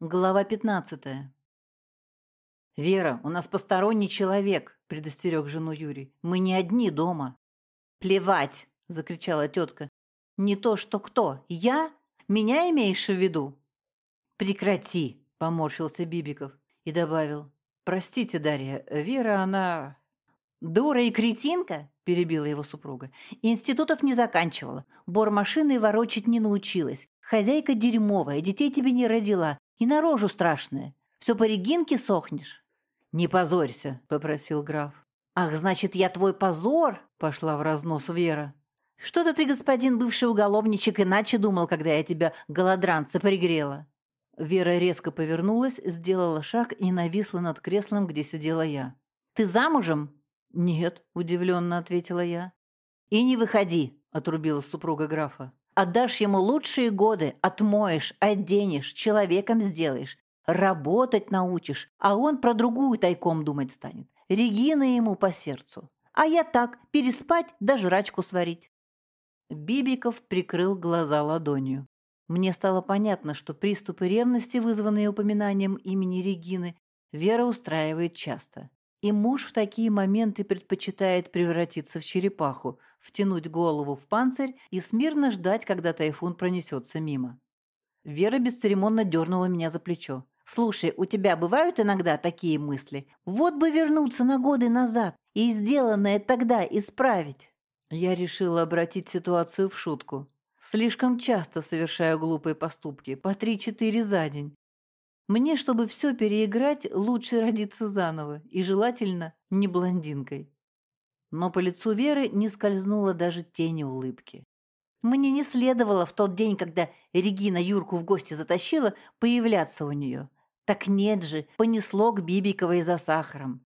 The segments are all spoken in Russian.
Глава 15. «Вера, у нас посторонний человек», – предостерег жену Юрий. «Мы не одни дома». «Плевать!» – закричала тетка. «Не то, что кто. Я? Меня имеешь в виду?» «Прекрати!» – поморщился Бибиков и добавил. «Простите, Дарья, Вера, она...» «Дура и кретинка?» – перебила его супруга. «Институтов не заканчивала, бормашины ворочать не научилась, хозяйка дерьмовая, детей тебе не родила, и на рожу страшная. Все по Регинке сохнешь». «Не позорься», — попросил граф. «Ах, значит, я твой позор?» — пошла в разнос Вера. «Что-то ты, господин бывший уголовничек, иначе думал, когда я тебя голодранца пригрела». Вера резко повернулась, сделала шаг и нависла над креслом, где сидела я. «Ты замужем?» «Нет», — удивленно ответила я. «И не выходи», — отрубила супруга графа. Отдашь ему лучшие годы, отмоешь, оденешь, человеком сделаешь, работать научишь, а он про другую тайком думать станет. Регина ему по сердцу. А я так, переспать да жрачку сварить. Бибиков прикрыл глаза ладонью. Мне стало понятно, что приступы ревности, вызванные упоминанием имени Регины, Вера устраивает часто. И муж в такие моменты предпочитает превратиться в черепаху, втянуть голову в панцирь и смирно ждать, когда тайфун пронесется мимо. Вера бесцеремонно дернула меня за плечо. «Слушай, у тебя бывают иногда такие мысли? Вот бы вернуться на годы назад и сделанное тогда исправить!» Я решила обратить ситуацию в шутку. Слишком часто совершаю глупые поступки, по три-четыре за день. Мне, чтобы все переиграть, лучше родиться заново, и желательно не блондинкой. Но по лицу Веры не скользнула даже тени улыбки. Мне не следовало в тот день, когда Регина Юрку в гости затащила, появляться у нее. Так нет же, понесло к Бибиковой за сахаром.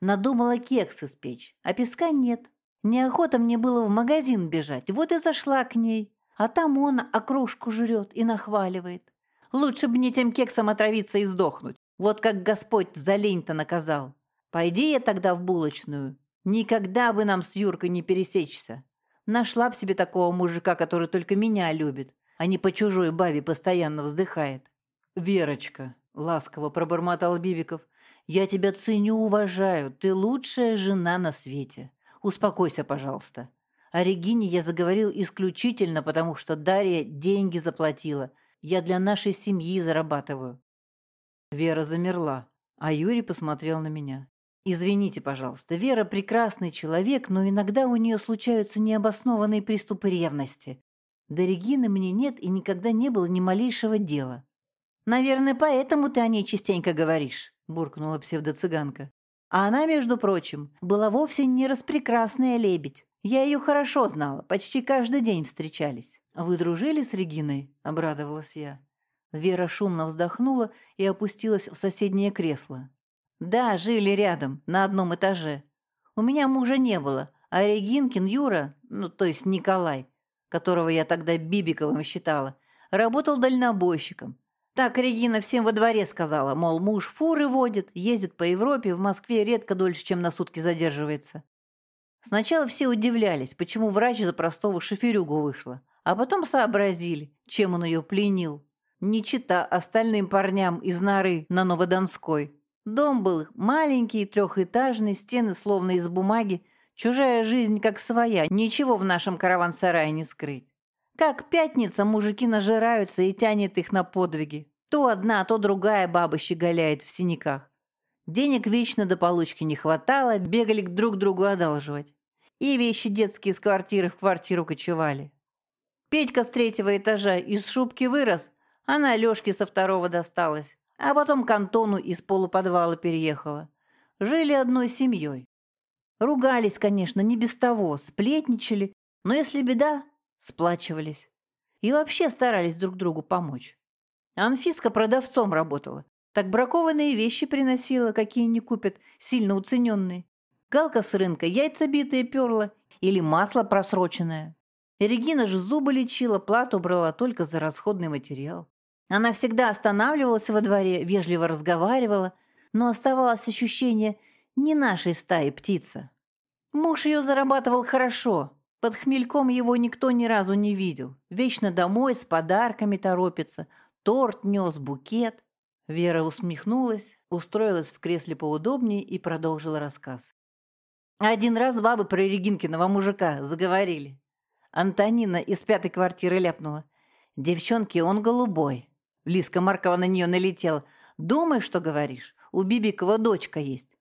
Надумала кекс испечь, а песка нет. Неохота мне было в магазин бежать, вот и зашла к ней. А там он окружку жрет и нахваливает. Лучше бы мне тем кексом отравиться и сдохнуть. Вот как Господь за лень-то наказал. Пойди я тогда в булочную. Никогда бы нам с Юркой не пересечься. Нашла б себе такого мужика, который только меня любит, а не по чужой бабе постоянно вздыхает. «Верочка», — ласково пробормотал Бибиков, — «я тебя ценю, уважаю. Ты лучшая жена на свете. Успокойся, пожалуйста». О Регине я заговорил исключительно потому, что Дарья деньги заплатила — я для нашей семьи зарабатываю». Вера замерла, а Юрий посмотрел на меня. «Извините, пожалуйста, Вера прекрасный человек, но иногда у нее случаются необоснованные приступы ревности. До Регины мне нет и никогда не было ни малейшего дела». «Наверное, поэтому ты о ней частенько говоришь», — буркнула псевдоцыганка. «А она, между прочим, была вовсе не распрекрасная лебедь. Я ее хорошо знала, почти каждый день встречались». «Вы дружили с Региной?» – обрадовалась я. Вера шумно вздохнула и опустилась в соседнее кресло. «Да, жили рядом, на одном этаже. У меня мужа не было, а Регинкин Юра, ну, то есть Николай, которого я тогда Бибиковым считала, работал дальнобойщиком. Так Регина всем во дворе сказала, мол, муж фуры водит, ездит по Европе, в Москве редко дольше, чем на сутки задерживается. Сначала все удивлялись, почему врач за простого шоферюгу вышла. А потом сообразили, чем он ее пленил. Не чита остальным парням из норы на Новодонской. Дом был маленький, трехэтажный, стены словно из бумаги. Чужая жизнь как своя, ничего в нашем караван-сарае не скрыть. Как пятница мужики нажираются и тянет их на подвиги. То одна, то другая баба щеголяет в синяках. Денег вечно до получки не хватало, бегали к друг другу одалживать. И вещи детские из квартиры в квартиру кочевали. Петька с третьего этажа из шубки вырос, она Лёшке со второго досталась, а потом к Антону из полуподвала переехала. Жили одной семьей. Ругались, конечно, не без того, сплетничали, но если беда, сплачивались. И вообще старались друг другу помочь. Анфиска продавцом работала. Так бракованные вещи приносила, какие не купят, сильно уцененные. Галка с рынка яйца битые перла или масло просроченное. Регина же зубы лечила, плату брала только за расходный материал. Она всегда останавливалась во дворе, вежливо разговаривала, но оставалось ощущение не нашей стаи птица. Муж ее зарабатывал хорошо, под хмельком его никто ни разу не видел. Вечно домой с подарками торопится, торт нес, букет. Вера усмехнулась, устроилась в кресле поудобнее и продолжила рассказ. Один раз бабы про Регинкиного мужика заговорили. Антонина из пятой квартиры ляпнула. «Девчонки, он голубой». Лиска Маркова на нее налетела. «Думаешь, что говоришь? У Бибикова дочка есть».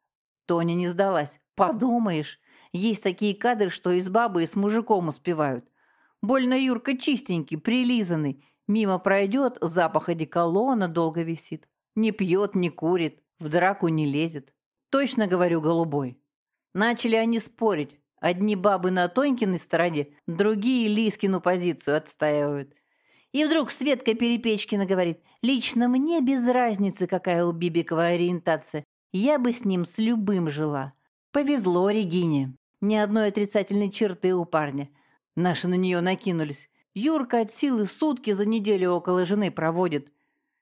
Тоня не сдалась. «Подумаешь, есть такие кадры, что из бабы и с мужиком успевают. Больно Юрка чистенький, прилизанный. Мимо пройдет, запах одеколона долго висит. Не пьет, не курит, в драку не лезет. Точно говорю, голубой. Начали они спорить. Одни бабы на Тонькиной стороне, другие Лискину позицию отстаивают. И вдруг Светка Перепечкина говорит, «Лично мне без разницы, какая у Бибикова ориентация. Я бы с ним с любым жила. Повезло Регине. Ни одной отрицательной черты у парня. Наши на нее накинулись. Юрка от силы сутки за неделю около жены проводит.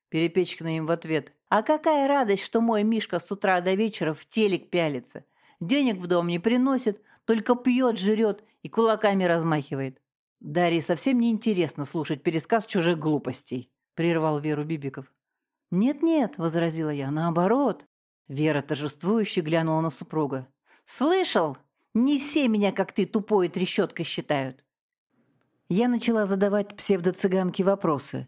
Перепечкина им в ответ. А какая радость, что мой Мишка с утра до вечера в телек пялится. Денег в дом не приносит, только пьет, жрет и кулаками размахивает. Дарье совсем не интересно слушать пересказ чужих глупостей, прервал Веру Бибиков. Нет-нет, возразила я, наоборот. Вера торжествующе глянула на супруга. Слышал? Не все меня, как ты, тупой трещоткой считают. Я начала задавать псевдоцыганке вопросы.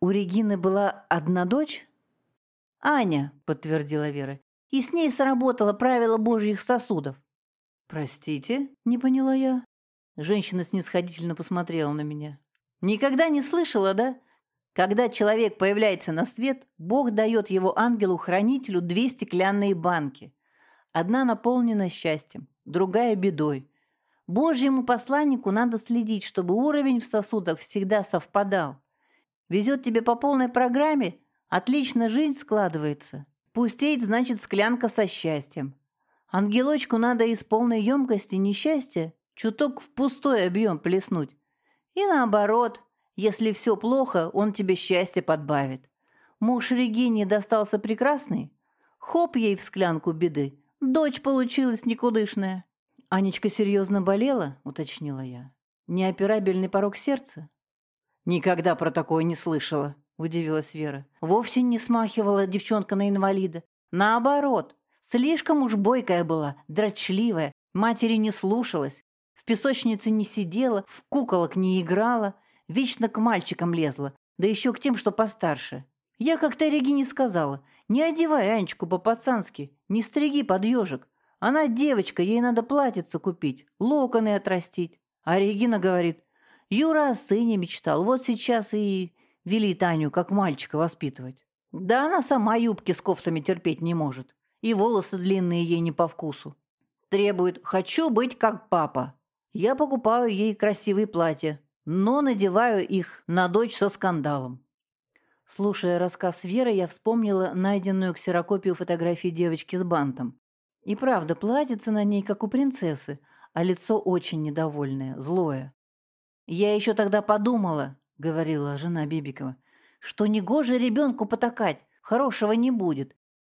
У Регины была одна дочь? «Аня», — подтвердила Вера, — «и с ней сработало правило божьих сосудов». «Простите?» — не поняла я. Женщина снисходительно посмотрела на меня. «Никогда не слышала, да? Когда человек появляется на свет, Бог дает его ангелу-хранителю две стеклянные банки. Одна наполнена счастьем, другая – бедой. Божьему посланнику надо следить, чтобы уровень в сосудах всегда совпадал. Везет тебе по полной программе, отлично жизнь складывается. Пустеет, значит, склянка со счастьем. Ангелочку надо из полной емкости несчастья чуток в пустой объем плеснуть. И наоборот, если все плохо, он тебе счастье подбавит. Муж Регине достался прекрасный, хоп ей в склянку беды. Дочь получилась никудышная. «Анечка серьезно болела?» – уточнила я. «Неоперабельный порог сердца?» «Никогда про такое не слышала», – удивилась Вера. «Вовсе не смахивала девчонка на инвалида. Наоборот, слишком уж бойкая была, дрочливая, матери не слушалась, в песочнице не сидела, в куколок не играла, вечно к мальчикам лезла, да еще к тем, что постарше. Я как-то Регине сказала, не одевай Анечку по-пацански, не стриги под ежик, она девочка, ей надо платьице купить, локоны отрастить. А Регина говорит, Юра о сыне мечтал, вот сейчас и велит Аню, как мальчика, воспитывать. Да она сама юбки с кофтами терпеть не может. И волосы длинные ей не по вкусу. Требует «хочу быть как папа». Я покупаю ей красивые платья, но надеваю их на дочь со скандалом. Слушая рассказ Веры, я вспомнила найденную ксерокопию фотографии девочки с бантом. И правда, платьице на ней, как у принцессы, а лицо очень недовольное, злое. «Я еще тогда подумала», — говорила жена Бибикова, «что негоже ребенку потакать, хорошего не будет.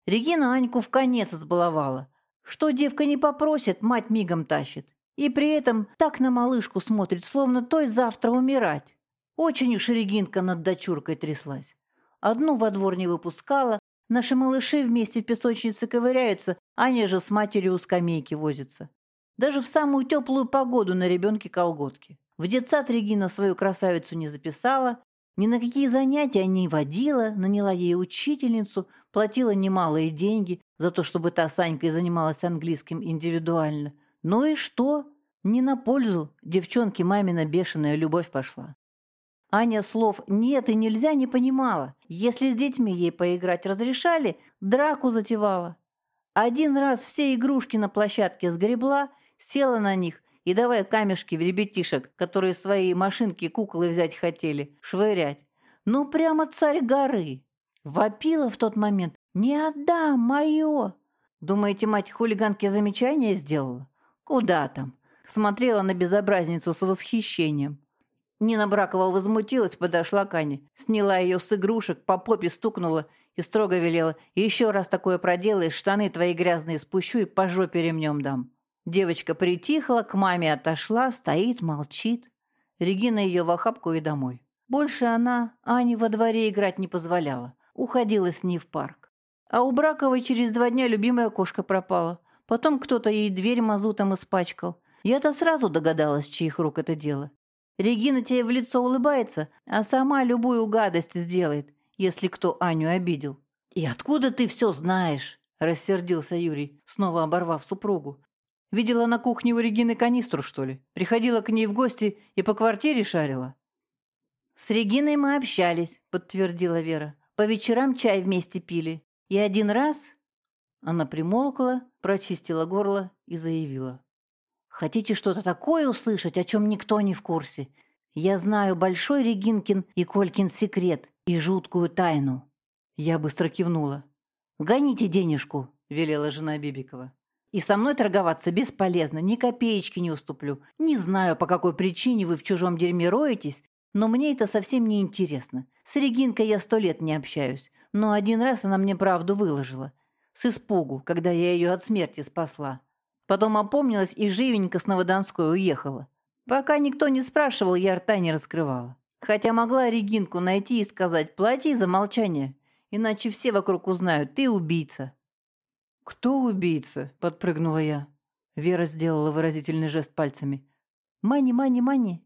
Регина Аньку в конец сбаловала. Что девка не попросит, мать мигом тащит. И при этом так на малышку смотрит, словно той завтра умирать. Очень уж Регинка над дочуркой тряслась. Одну во двор не выпускала, Наши малыши вместе в песочнице ковыряются, Аня же с матерью у скамейки возится. Даже в самую теплую погоду на ребенке колготки. В детсад Регина свою красавицу не записала, ни на какие занятия не водила, наняла ей учительницу, платила немалые деньги за то, чтобы та с Анькой занималась английским индивидуально. Ну и что? Не на пользу девчонке мамина бешеная любовь пошла. Аня слов «нет» и «нельзя» не понимала. Если с детьми ей поиграть разрешали, драку затевала. Один раз все игрушки на площадке сгребла, села на них и давай камешки в ребятишек, которые свои машинки куклы взять хотели, швырять. Ну, прямо царь горы. Вопила в тот момент «Не отдам, мое!» Думаете, мать хулиганке замечание сделала? Куда там? Смотрела на безобразницу с восхищением. Нина Бракова возмутилась, подошла к Ане, сняла ее с игрушек, по попе стукнула и строго велела «Еще раз такое проделаешь, штаны твои грязные спущу и по жопе ремнем дам». Девочка притихла, к маме отошла, стоит, молчит. Регина ее в охапку и домой. Больше она Ане во дворе играть не позволяла. уходила с ней в парк. А у Браковой через два дня любимая кошка пропала. Потом кто-то ей дверь мазутом испачкал. Я-то сразу догадалась, чьих рук это дело. Регина тебе в лицо улыбается, а сама любую гадость сделает, если кто Аню обидел. «И откуда ты все знаешь?» – рассердился Юрий, снова оборвав супругу. «Видела на кухне у Регины канистру, что ли? Приходила к ней в гости и по квартире шарила?» «С Региной мы общались», – подтвердила Вера. «По вечерам чай вместе пили. И один раз...» Она примолкла, прочистила горло и заявила. Хотите что-то такое услышать, о чем никто не в курсе? Я знаю большой Регинкин и Колькин секрет и жуткую тайну». Я быстро кивнула. «Гоните денежку», — велела жена Бибикова. «И со мной торговаться бесполезно, ни копеечки не уступлю. Не знаю, по какой причине вы в чужом дерьме роетесь, но мне это совсем не интересно. С Регинкой я сто лет не общаюсь, но один раз она мне правду выложила. С испугу, когда я ее от смерти спасла. Потом опомнилась и живенько с Новодонской уехала. Пока никто не спрашивал, я рта не раскрывала. Хотя могла Регинку найти и сказать «плати за молчание», иначе все вокруг узнают «ты убийца». «Кто убийца?» – подпрыгнула я. Вера сделала выразительный жест пальцами. «Мани, мани, мани!»